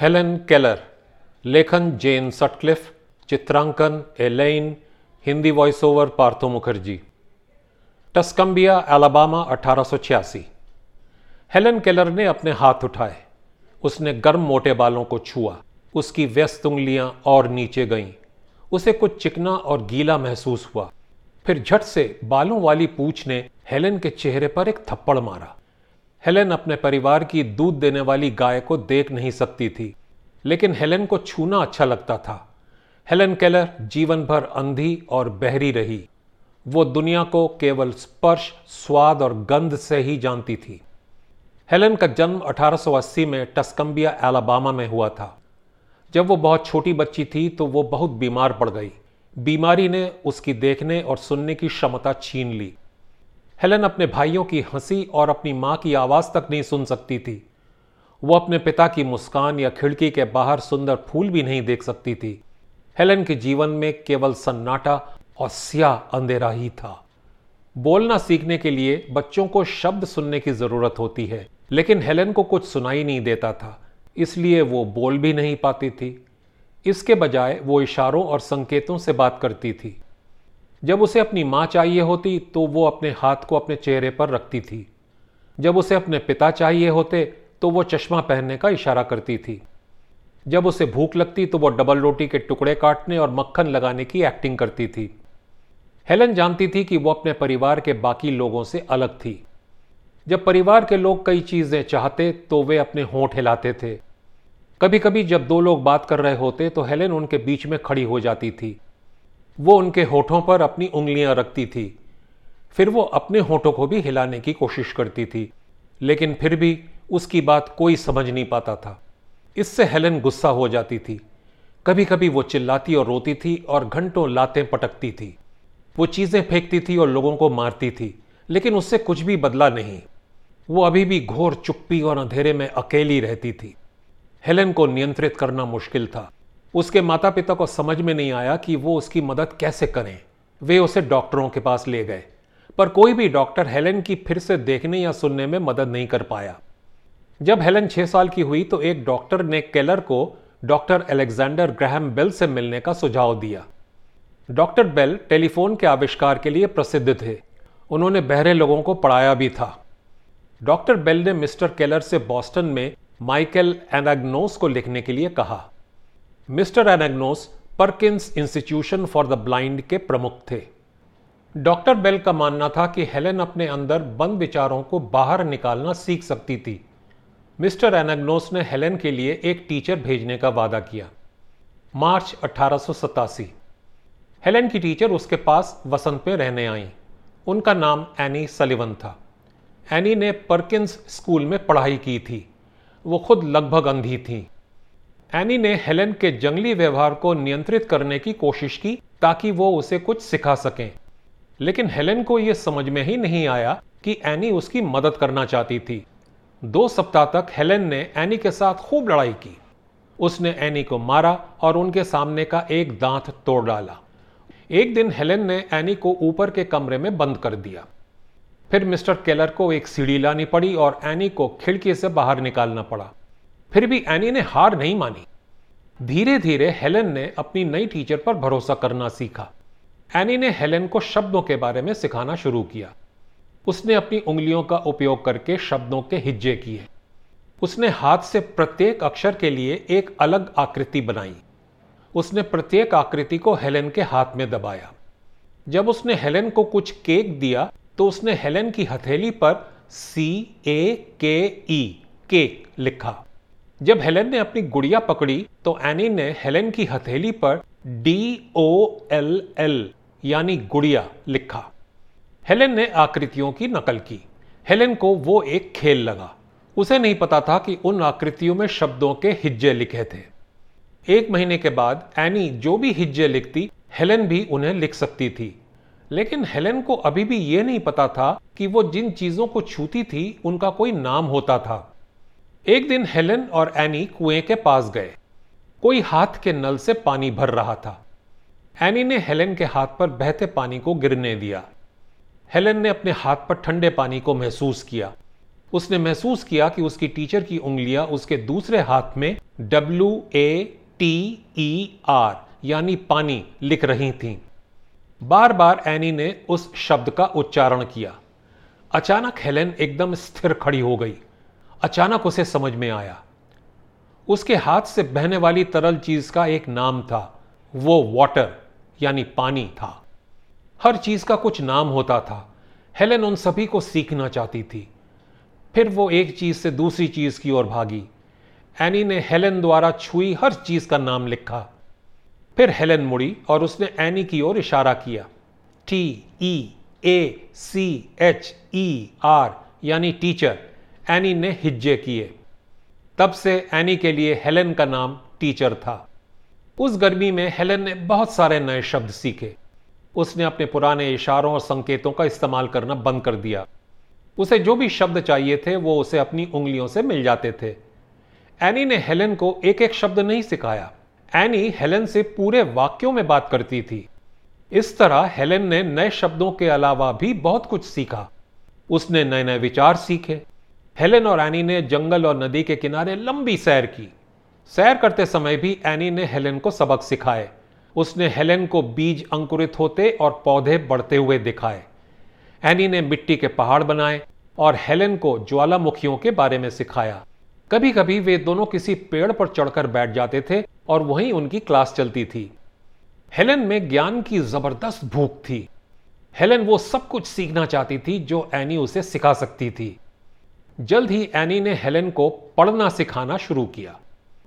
Helen Keller लेखन Jane Sutcliffe चित्रांकन Allen Hindi voice over Partho Mukherjee Tuscumbia Alabama 1886 Helen Keller ने अपने हाथ उठाए। उसने गर्म मोटे बालों को छुआ। उसकी व्यस्त उंगलियाँ और नीचे गईं। उसे कुछ चिकना और गीला महसूस हुआ। फिर झट से बालों वाली पूछ ने हेलेन के चेहरे पर एक थप्पड़ मारा। हेलेन अपने परिवार की दूध देने वाली गाय को देख नहीं सकती थी, लेकिन हेलेन को छूना अच्छा लगता था। हेलेन केलर जीवन भर अंधी और बहरी रही। वो दुनिया को केवल स्पर्श, स्वाद और गंध से ही जानती थी। हेलेन का जन्म 1880 में टस्कम्बिया एलाबामा में हुआ था। जब वो बहुत छोटी बच्ची थी तो वो बहुत बीमार पड़ गई। बीमारी ने उसकी देखने और सुनने की क्षमता छीन ली। हेलन अपने भाइयों की हँसी और अपनी माँ की आवाज़ तक नहीं सुन सकती थी। वो अपने पिता की मुस्कान या खिड़की के बाहर सुंदर फूल भी नहीं देख सकती थी। हेलन के जीवन में केवल सन्नाटा और स्याह अंधेरा ही था। बोलना सीखने के लिए बच्चों को शब्द सुनने की ज़रूरत होती है, लेकिन हेलन को कुछ सुनाई नहीं देता था, इसलिए वो बोल भी नहीं पाती थी। इसके बजाय वो इशारों और संकेतों से बात करती थी। जब उसे अपनी माँ चाहिए होती तो वो अपने हाथ को अपने चेहरे पर रखती थी। जब उसे अपने पिता चाहिए होते तो वो चश्मा पहनने का इशारा करती थी। जब उसे भूख लगती तो वो डबल रोटी के टुकड़े काटने और मक्खन लगाने की एक्टिंग करती थी। हेलन जानती थी कि वो अपने परिवार के बाकी लोगों से अलग थी। जब परिवार के लोग कई चीज़ें चाहते तो वे अपने होंठ हिलाते थे। कभी कभी जब दो लोग बात कर रहे होते तो हेलेन उनके बीच में खड़ी हो जाती थी। वो उनके होठों पर अपनी उंगलियाँ रखती थी। फिर वो अपने होठों को भी हिलाने की कोशिश करती थी, लेकिन फिर भी उसकी बात कोई समझ नहीं पाता था। इससे हेलेन गुस्सा हो जाती थी। कभी कभी वो चिल्लाती और रोती थी और घंटों लातें पटकती थी। वो चीज़ें फेंकती थी और लोगों को मारती थी, लेकिन उससे कुछ भी बदला नहीं। वो अभी भी घोर चुप्पी और अंधेरे में अकेली रहती थी। हेलेन को नियंत्रित करना मुश्किल था। उसके माता पिता को समझ में नहीं आया कि वो उसकी मदद कैसे करें। वे उसे डॉक्टरों के पास ले गए, पर कोई भी डॉक्टर हेलेन की फिर से देखने या सुनने में मदद नहीं कर पाया। जब हेलेन छह साल की हुई तो एक डॉक्टर ने केलर को डॉक्टर अलेक्जेंडर ग्रहम बेल से मिलने का सुझाव दिया। डॉक्टर बेल टेलीफोन के आविष्कार के लिए प्रसिद्ध थे। उन्होंने बहरे लोगों को पढ़ाया भी था। डॉक्टर बेल ने मिस्टर केलर से बॉस्टन में माइकल एनाग्नोस को लिखने के लिए कहा। Mister Anagnos Perkins institution for the blind के प्रमुख थे। डॉक्टर बेल का मानना था कि हेलेन अपने अंदर बंद विचारों को बाहर निकालना सीख सकती थी। मिस्टर एनाग्नोस ने हेलेन के लिए एक टीचर भेजने का वादा किया। मार्च अठारह हेलेन की टीचर उसके पास वसंत में रहने आई। उनका नाम एनी सलिवन था। एनी ने परकिंस स्कूल में पढ़ाई की थी। वो खुद लगभग अंधी थी। एनी ने हेलेन के जंगली व्यवहार को नियंत्रित करने की कोशिश की ताकि वो उसे कुछ सिखा सकें। लेकिन हेलेन को यह समझ में ही नहीं आया कि एनी उसकी मदद करना चाहती थी। दो सप्ताह तक हेलेन ने एनी के साथ खूब लड़ाई की। उसने एनी को मारा और उनके सामने का एक दांत तोड़ डाला। एक दिन हेलेन ने एनी को ऊपर के कमरे में बंद कर दिया। फिर मिस्टर केलर को एक सीढ़ी लानी पड़ी और एनी को खिड़की से बाहर निकालना पड़ा। फिर भी एनी ने हार नहीं मानी। धीरे धीरे हेलेन ने अपनी नई टीचर पर भरोसा करना सीखा। एनी ने हेलेन को शब्दों के बारे में सिखाना शुरू किया। उसने अपनी उंगलियों का उपयोग करके शब्दों के हिज्जे किए। उसने हाथ से प्रत्येक अक्षर के लिए एक अलग आकृति बनाई। उसने प्रत्येक आकृति को हेलेन के हाथ में दबाया। जब उसने हेलेन को कुछ केक दिया तो उसने हेलेन की हथेली पर सी ए के ई केक लिखा। जब हेलेन ने अपनी गुड़िया पकड़ी तो एनी ने हेलेन की हथेली पर डी ओ एल एल यानी गुड़िया, लिखा। हेलेन ने आकृतियों की नकल की। हेलेन को वो एक खेल लगा। उसे नहीं पता था कि उन आकृतियों में शब्दों के हिज्जे लिखे थे। एक महीने के बाद, एनी जो भी हिज्जे लिखती, हेलेन भी उन्हें लिख सकती थी। लेकिन हेलेन को अभी भी यह नहीं पता था कि वो जिन चीज़ों को छूती थी, उनका कोई नाम होता था। एक दिन हेलेन और एनी कुएँ के पास गए। कोई हाथ के नल से पानी भर रहा था। एनी ने हेलेन के हाथ पर बहते पानी को गिरने दिया। हेलेन ने अपने हाथ पर ठंडे पानी को महसूस किया। उसने महसूस किया कि उसकी टीचर की उंगलियाँ उसके दूसरे हाथ में W A T E R यानी पानी, लिख रही थीं। बार बार एनी ने उस शब्द का उच्चारण किया। अचानक हेलेन एकदम स्थिर खड़ी हो गई। अचानक उसे समझ में आया। उसके हाथ से बहने वाली तरल चीज़ का एक नाम था। वो वाटर यानी पानी था। हर चीज़ का कुछ नाम होता था। हेलेन उन सभी को सीखना चाहती थी। फिर वो एक चीज़ से दूसरी चीज़ की ओर भागी। एनी ने हेलेन द्वारा छुई हर चीज़ का नाम लिखा। फिर हेलेन मुड़ी और उसने एनी की ओर इशारा किया। T E A C H E R यानी टीचर एनी ने हिज्जे किए। तब से एनी के लिए हेलेन का नाम टीचर था। उस गर्मी में हेलेन ने बहुत सारे नए शब्द सीखे। उसने अपने पुराने इशारों और संकेतों का इस्तेमाल करना बंद कर दिया। उसे जो भी शब्द चाहिए थे, वो उसे अपनी उंगलियों से मिल जाते थे। एनी ने हेलेन को एक एक शब्द नहीं सिखाया। एनी हेलेन से पूरे वाक्यों में बात करती थी। इस तरह हेलेन ने नए शब्दों के अलावा भी बहुत कुछ सीखा। उसने नए नए विचार सीखे। हेलेन और एनी ने जंगल और नदी के किनारे लंबी सैर की। सैर करते समय भी एनी ने हेलेन को सबक सिखाए। उसने हेलेन को बीज अंकुरित होते और पौधे बढ़ते हुए दिखाए। एनी ने मिट्टी के पहाड़ बनाए और हेलेन को ज्वालामुखियों के बारे में सिखाया। कभी कभी वे दोनों किसी पेड़ पर चढ़कर बैठ जाते थे और वहीं उनकी क्लास चलती थी। हेलेन में ज्ञान की ज़बरदस्त भूख थी। हेलेन वो सब कुछ सीखना चाहती थी जो एनी उसे सिखा सकती थी। जल्द ही एनी ने हेलेन को पढ़ना सिखाना शुरू किया।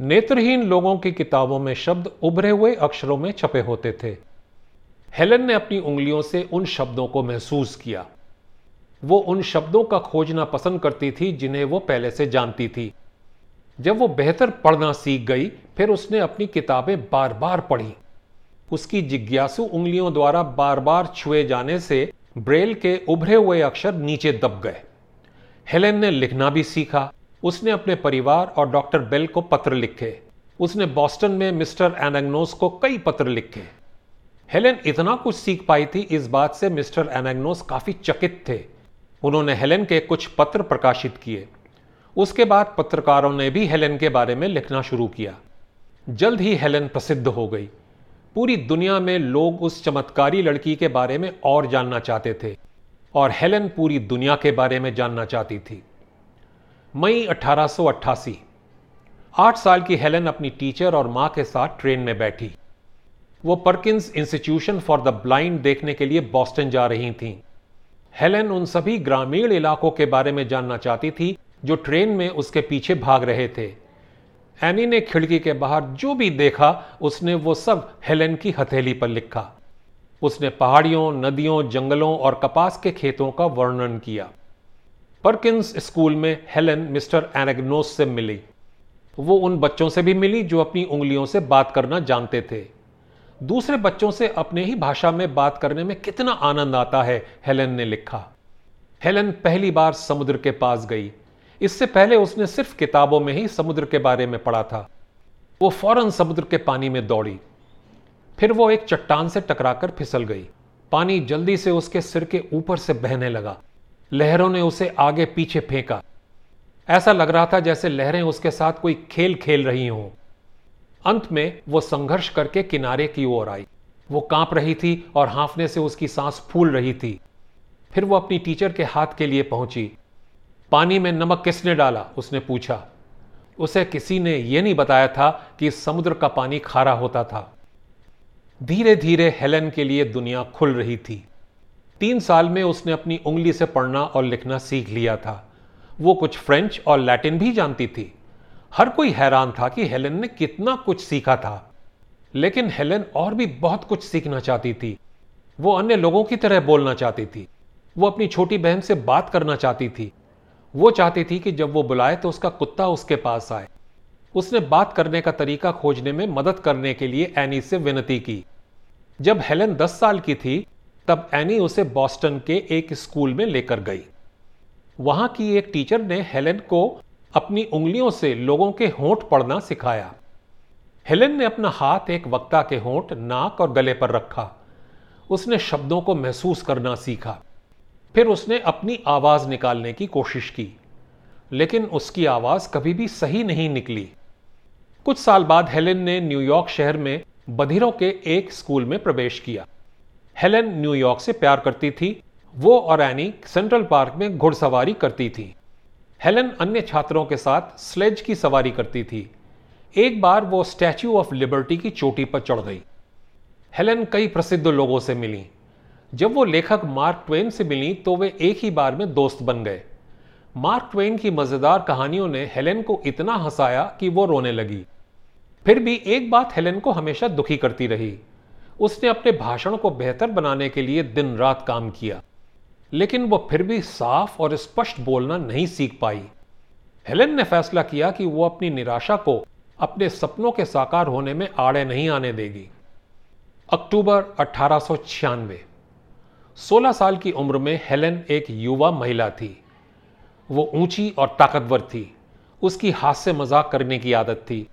नेत्रहीन लोगों की किताबों में शब्द उभरे हुए अक्षरों में छपे होते थे। हेलेन ने अपनी उंगलियों से उन शब्दों को महसूस किया। वो उन शब्दों का खोजना पसंद करती थी जिन्हें वो पहले से जानती थी। जब वो बेहतर पढ़ना सीख गई, फिर उसने अपनी किताबें बार बार पढ़ी। उसकी जिज्ञासु उंगलियों द्वारा बार बार छुए जाने से ब्रेल के उभरे हुए अक्षर नीचे दब गए। हेलेन ने लिखना भी सीखा। उसने अपने परिवार और डॉक्टर बेल को पत्र लिखे। उसने बॉस्टन में मिस्टर एनेग्नोस को कई पत्र लिखे। हेलेन इतना कुछ सीख पाई थी, इस बात से मिस्टर एनेग्नोस काफ़ी चकित थे। उन्होंने हेलेन के कुछ पत्र प्रकाशित किए। उसके बाद पत्रकारों ने भी हेलेन के बारे में लिखना शुरू किया। जल्द ही हेलेन प्रसिद्ध हो गई। पूरी दुनिया में लोग उस चमत्कारी लड़की के बारे में और जानना चाहते थे। और हेलेन पूरी दुनिया के बारे में जानना चाहती थी। मई अठारह आठ साल की हेलेन अपनी टीचर और माँ के साथ ट्रेन में बैठी। वो Perkins institution for the blind देखने के लिए बॉस्टन जा रही थीं। हेलेन उन सभी ग्रामीण इलाकों के बारे में जानना चाहती थी, जो ट्रेन में उसके पीछे भाग रहे थे। एनी ने खिड़की के बाहर जो भी देखा, उसने वो सब हेलेन की हथेली पर लिखा। उसने पहाड़ियों, नदियों, जंगलों और कपास के खेतों का वर्णन किया। परकिंस स्कूल में हेलेन मिस्टर एनेग्नोस से मिली। वो उन बच्चों से भी मिली जो अपनी उंगलियों से बात करना जानते थे। दूसरे बच्चों से अपने ही भाषा में बात करने में कितना आनंद आता है, हेलेन ने लिखा। हेलेन पहली बार समुद्र के पास गई। इससे पहले उसने सिर्फ़ किताबों में ही समुद्र के बारे में पढ़ा था। वो फ़ौरन समुद्र के पानी में दौड़ी। फिर वो एक चट्टान से टकराकर फिसल गई। पानी जल्दी से उसके सिर के ऊपर से बहने लगा। लहरों ने उसे आगे पीछे फेंका। ऐसा लग रहा था जैसे लहरें उसके साथ कोई खेल खेल रही हों। अंत में वो संघर्ष करके किनारे की ओर आई। वो काँप रही थी और हाफने से उसकी सांस फूल रही थी। फिर वो अपनी टीचर के हाथ के लिए पहुँची। पानी में नमक किसने डाला? उसने पूछा। उसे किसी ने यह नहीं बताया था कि समुद्र का पानी खारा होता था। धीरे धीरे हेलेन के लिए दुनिया खुल रही थी। तीन साल में उसने अपनी उंगली से पढ़ना और लिखना सीख लिया था। वो कुछ फ्रेंच और लैटिन भी जानती थी। हर कोई हैरान था कि हेलेन ने कितना कुछ सीखा था। लेकिन हेलेन और भी बहुत कुछ सीखना चाहती थी। वो अन्य लोगों की तरह बोलना चाहती थी। वो अपनी छोटी बहन से बात करना चाहती थी। वो चाहती थी कि जब वो बुलाए तो उसका कुत्ता उसके पास आए। उसने बात करने का तरीका खोजने में मदद करने के लिए एनी से विनती की। जब हेलेन दस साल की थी, तब एनी उसे बॉस्टन के एक स्कूल में लेकर गई। वहाँ की एक टीचर ने हेलेन को अपनी उंगलियों से लोगों के होंठ पढ़ना सिखाया। हेलेन ने अपना हाथ एक वक्ता के होंठ, नाक और गले पर रखा। उसने शब्दों को महसूस करना सीखा। फिर उसने अपनी आवाज़ निकालने की कोशिश की, लेकिन उसकी आवाज़ कभी भी सही नहीं निकली। कुछ साल बाद हेलेन ने न्यूयॉर्क शहर में बधिरों के एक स्कूल में प्रवेश किया। हेलेन न्यूयॉर्क से प्यार करती थी, वो और एनी सेंट्रल पार्क में घुड़सवारी करती थी। हेलेन अन्य छात्रों के साथ स्लेज की सवारी करती थी। एक बार वो स्टैच्यू ऑफ़ लिबर्टी की चोटी पर चढ़ गई। हेलेन कई प्रसिद्ध लोगों से मिली। जब वो लेखक मार्क ट्वेन से मिली तो वे एक ही बार में दोस्त बन गए। मार्क ट्वेन की मज़ेदार कहानियों ने हेलेन को इतना हंसाया कि वो रोने लगी। फिर भी एक बात हेलेन को हमेशा दुखी करती रही। उसने अपने भाषण को बेहतर बनाने के लिए दिन रात काम किया, लेकिन वह फिर भी साफ़ और स्पष्ट बोलना नहीं सीख पाई। हेलेन ने फैसला किया कि वो अपनी निराशा को अपने सपनों के साकार होने में आड़े नहीं आने देगी। अक्टूबर अठारह 16 साल की उम्र में हेलेन एक युवा महिला थी। वो ऊँची और ताकतवर थी। उसकी हाथ से मज़ाक करने की आदत थी।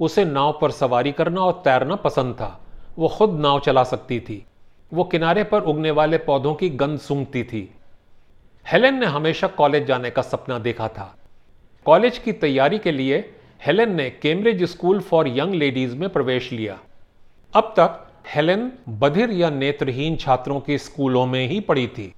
उसे नाव पर सवारी करना और तैरना पसंद था। वो खुद नाव चला सकती थी। वो किनारे पर उगने वाले पौधों की गंध सूंघती थी। हेलेन ने हमेशा कॉलेज जाने का सपना देखा था। कॉलेज की तैयारी के लिए हेलेन ने Cambridge school for young ladies में प्रवेश लिया। अब तक हेलेन बधिर या नेत्रहीन छात्रों के स्कूलों में ही पढ़ी थी।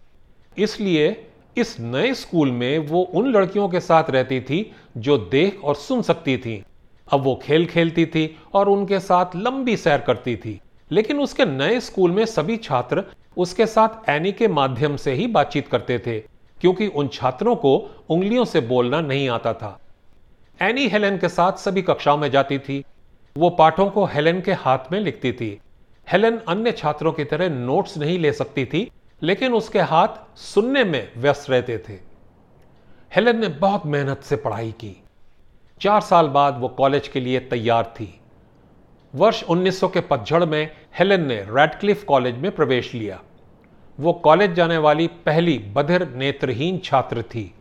इसलिए इस नए स्कूल में वो उन लड़कियों के साथ रहती थी जो देख और सुन सकती थी। अब वो खेल खेलती थी और उनके साथ लंबी सैर करती थी। लेकिन उसके नए स्कूल में सभी छात्र उसके साथ एनी के माध्यम से ही बातचीत करते थे, क्योंकि उन छात्रों को उंगलियों से बोलना नहीं आता था। एनी हेलेन के साथ सभी कक्षाओं में जाती थी। वो पाठों को हेलेन के हाथ में लिखती थी। हेलेन अन्य छात्रों की तरह नोट्स नहीं ले सकती थी, लेकिन उसके हाथ सुनने में व्यस्त रहते थे। हेलेन ने बहुत मेहनत से पढ़ाई की। चार साल बाद वो कॉलेज के लिए तैयार थी। वर्ष 1900 के पतझड़ में हेलेन ने रेडक्लिफ कॉलेज में प्रवेश लिया। वो कॉलेज जाने वाली पहली बधिर नेत्रहीन छात्र थी।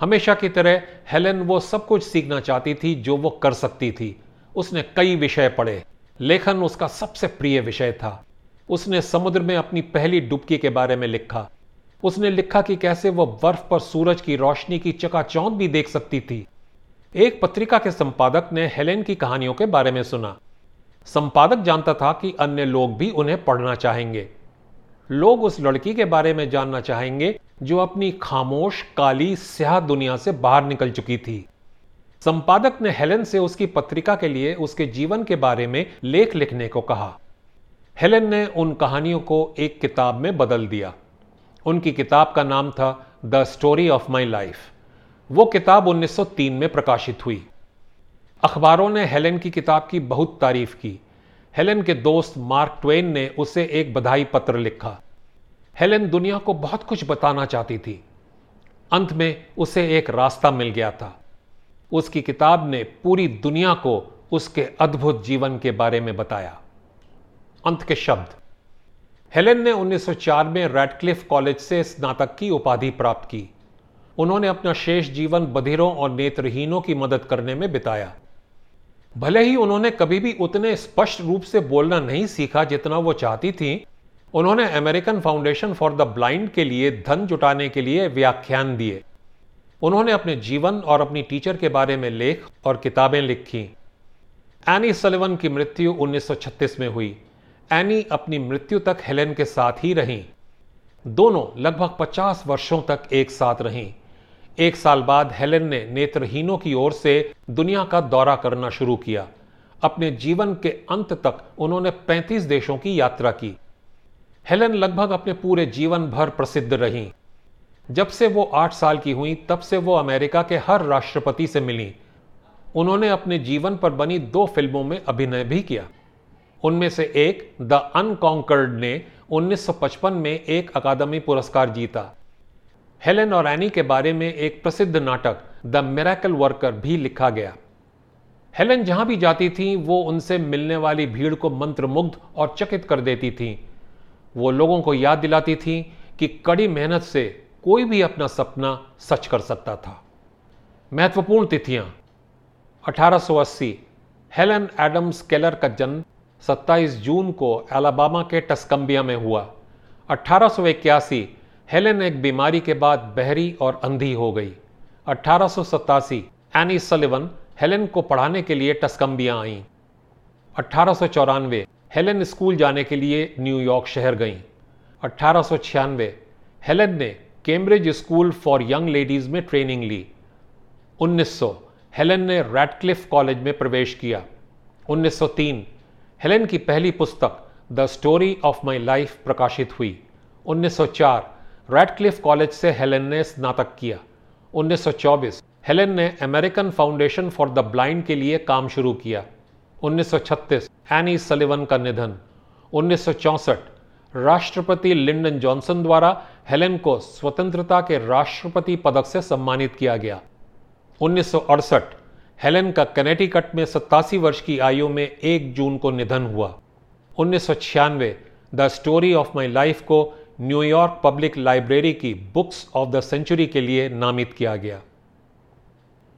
हमेशा की तरह हेलेन वो सब कुछ सीखना चाहती थी जो वो कर सकती थी। उसने कई विषय पढ़े। लेखन उसका सबसे प्रिय विषय था। उसने समुद्र में अपनी पहली डुबकी के बारे में लिखा। उसने लिखा कि कैसे वह बर्फ़ पर सूरज की रोशनी की चकाचौंध भी देख सकती थी। एक पत्रिका के संपादक ने हेलेन की कहानियों के बारे में सुना। संपादक जानता था कि अन्य लोग भी उन्हें पढ़ना चाहेंगे। लोग उस लड़की के बारे में जानना चाहेंगे जो अपनी खामोश, काली, स्याह दुनिया से बाहर निकल चुकी थी। संपादक ने हेलेन से उसकी पत्रिका के लिए उसके जीवन के बारे में लेख लिखने को कहा। हेलेन ने उन कहानियों को एक किताब में बदल दिया। उनकी किताब का नाम था the story of my life. वो किताब 1903 में प्रकाशित हुई। अखबारों ने हेलेन की किताब की बहुत तारीफ़ की। हेलेन के दोस्त मार्क ट्वेन ने उसे एक बधाई पत्र लिखा। हेलेन दुनिया को बहुत कुछ बताना चाहती थी। अंत में उसे एक रास्ता मिल गया था। उसकी किताब ने पूरी दुनिया को उसके अद्भुत जीवन के बारे में बताया। अंत के शब्द। हेलेन ने 1904 में रेडक्लिफ कॉलेज से स्नातक की उपाधि प्राप्त की। उन्होंने अपना शेष जीवन बधिरों और नेत्रहीनों की मदद करने में बिताया। भले ही उन्होंने कभी भी उतने स्पष्ट रूप से बोलना नहीं सीखा जितना वो चाहती थी, उन्होंने American foundation for the blind के लिए धन जुटाने के लिए व्याख्यान दिए। उन्होंने अपने जीवन और अपनी टीचर के बारे में लेख और किताबें लिखी। एनी सलिवन की मृत्यु 1936 में हुई। एनी अपनी मृत्यु तक हेलेन के साथ ही रहीं। दोनों लगभग 50 वर्षों तक एक साथ रहीं। एक साल बाद हेलेन ने नेत्रहीनों की ओर से दुनिया का दौरा करना शुरू किया। अपने जीवन के अंत तक उन्होंने 35 देशों की यात्रा की। हेलेन लगभग अपने पूरे जीवन भर प्रसिद्ध रहीं। जब से वो आठ साल की हुई, तब से वो अमेरिका के हर राष्ट्रपति से मिली। उन्होंने अपने जीवन पर बनी दो फ़िल्मों में अभिनय भी किया। उनमें से एक, द अनकॉन्कर्ड ने 1955 में एक अकादमी पुरस्कार जीता। हेलेन और एनी के बारे में एक प्रसिद्ध नाटक, द मेराकल वर्कर, भी लिखा गया। हेलेन जहाँ भी जाती थी, वो उनसे मिलने वाली भीड़ को मंत्रमुग्ध और चकित कर देती थी। वो लोगों को याद दिलाती थी कि कड़ी मेहनत से कोई भी अपना सपना सच कर सकता था। महत्वपूर्ण तिथियाँ 1880 हेलन एडम्स केलर का जन्म 27 जून को एलाबामा के टस्कम्बिया में हुआ। अठारह हेलेन एक बीमारी के बाद बहरी और अंधी हो गई। अठारह सौ सतासी एनी सलिवन हेलेन को पढ़ाने के लिए टस्कम्बिया आईं। अठारह हेलेन स्कूल जाने के लिए न्यूयॉर्क शहर गईं। अठारह हेलेन ने Cambridge school for young ladies में ट्रेनिंग ली। 1900 हेलेन ने रैडक्लिफ कॉलेज में प्रवेश किया। 1903 हेलेन की पहली पुस्तक, the story of my life प्रकाशित हुई। 1904 रैडक्लिफ कॉलेज से हेलेन ने स्नातक किया। 1924 हेलेन ने American foundation for the blind के लिए काम शुरू किया। 1936 एनी सलिवन का निधन। 1964 राष्ट्रपति लिंडन जॉनसन द्वारा हेलेन को स्वतंत्रता के राष्ट्रपति पदक से सम्मानित किया गया। 1968 हेलेन का कनेटिकट में सत्तासी वर्ष की आयु में 1 जून को निधन हुआ। उन्नीस सौ छियानवे the story of my life को न्यूयॉर्क पब्लिक लाइब्रेरी की बुक्स ऑफ़ द सेंचुरी के लिए नामित किया गया।